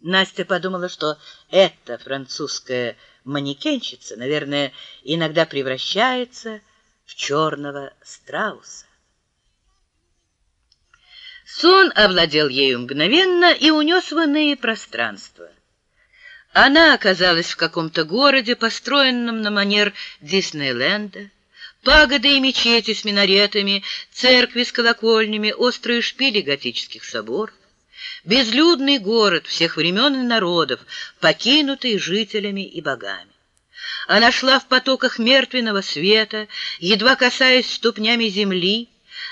Настя подумала, что эта французская манекенщица, наверное, иногда превращается в черного страуса. Сон овладел ею мгновенно и унес в иные пространства. Она оказалась в каком-то городе, построенном на манер Диснейленда. Пагоды и мечети с минаретами, церкви с колокольнями, острые шпили готических соборов. Безлюдный город всех времен и народов, покинутый жителями и богами. Она шла в потоках мертвенного света, едва касаясь ступнями земли,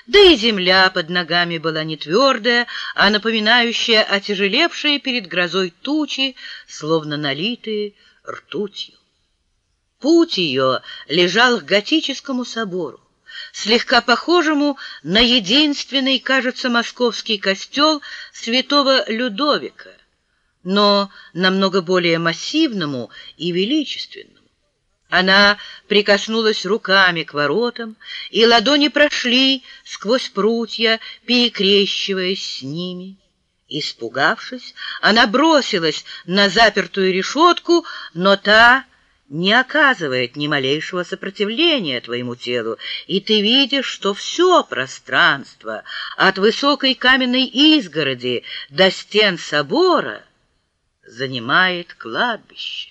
да и земля под ногами была не твердая, а напоминающая отяжелевшие перед грозой тучи, словно налитые ртутью. Путь ее лежал к готическому собору слегка похожему на единственный, кажется, московский костел святого Людовика, но намного более массивному и величественному. Она прикоснулась руками к воротам, и ладони прошли сквозь прутья, перекрещиваясь с ними. Испугавшись, она бросилась на запертую решетку, но та не оказывает ни малейшего сопротивления твоему телу, и ты видишь, что все пространство от высокой каменной изгороди до стен собора занимает кладбище.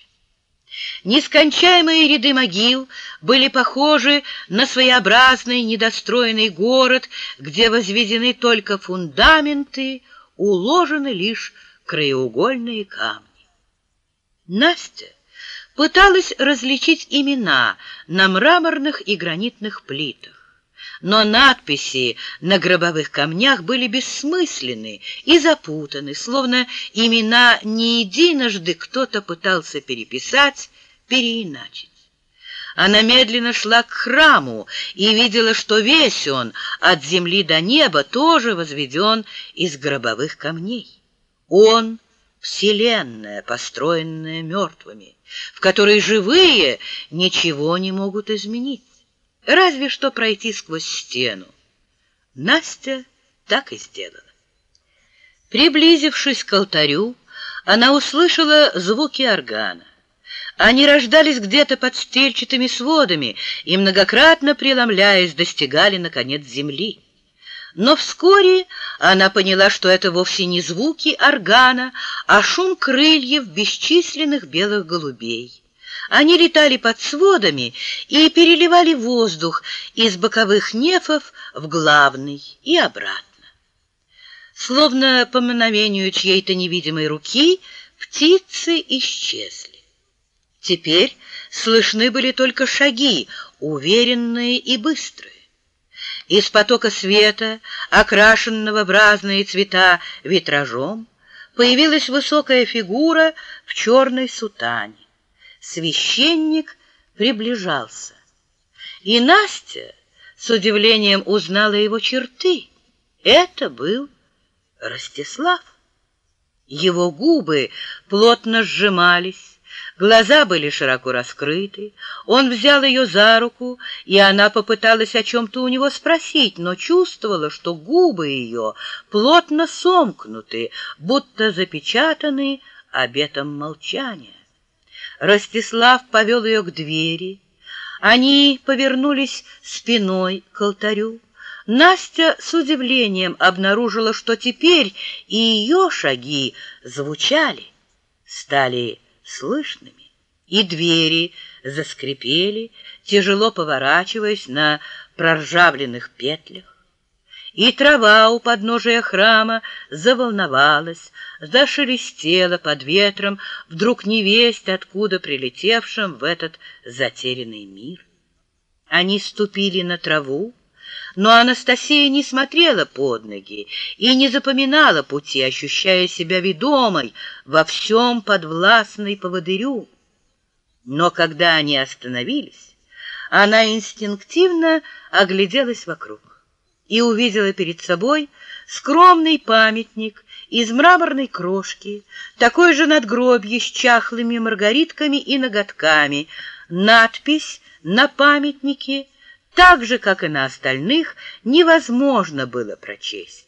Нескончаемые ряды могил были похожи на своеобразный недостроенный город, где возведены только фундаменты, уложены лишь краеугольные камни. Настя пыталась различить имена на мраморных и гранитных плитах. Но надписи на гробовых камнях были бессмысленны и запутаны, словно имена не единожды кто-то пытался переписать, переиначить. Она медленно шла к храму и видела, что весь он от земли до неба тоже возведен из гробовых камней. Он — вселенная, построенная мертвыми в которой живые ничего не могут изменить, разве что пройти сквозь стену. Настя так и сделала. Приблизившись к алтарю, она услышала звуки органа. Они рождались где-то под стельчатыми сводами и, многократно преломляясь, достигали, наконец, земли. Но вскоре она поняла, что это вовсе не звуки органа, а шум крыльев бесчисленных белых голубей. Они летали под сводами и переливали воздух из боковых нефов в главный и обратно. Словно по мановению чьей-то невидимой руки птицы исчезли. Теперь слышны были только шаги, уверенные и быстрые. Из потока света, окрашенного в разные цвета витражом, появилась высокая фигура в черной сутане. Священник приближался. И Настя с удивлением узнала его черты. Это был Ростислав. Его губы плотно сжимались, Глаза были широко раскрыты. Он взял ее за руку, и она попыталась о чем-то у него спросить, но чувствовала, что губы ее плотно сомкнуты, будто запечатаны обетом молчания. Ростислав повел ее к двери. Они повернулись спиной к алтарю. Настя с удивлением обнаружила, что теперь и ее шаги звучали, стали слышными, и двери заскрипели, тяжело поворачиваясь на проржавленных петлях. И трава у подножия храма заволновалась, зашелестела под ветром, вдруг невесть, откуда прилетевшим в этот затерянный мир. Они ступили на траву, но Анастасия не смотрела под ноги и не запоминала пути, ощущая себя ведомой, во всем подвластной поводырю. Но когда они остановились, она инстинктивно огляделась вокруг и увидела перед собой скромный памятник из мраморной крошки, такой же надгробье с чахлыми маргаритками и ноготками, надпись на памятнике — так же, как и на остальных, невозможно было прочесть.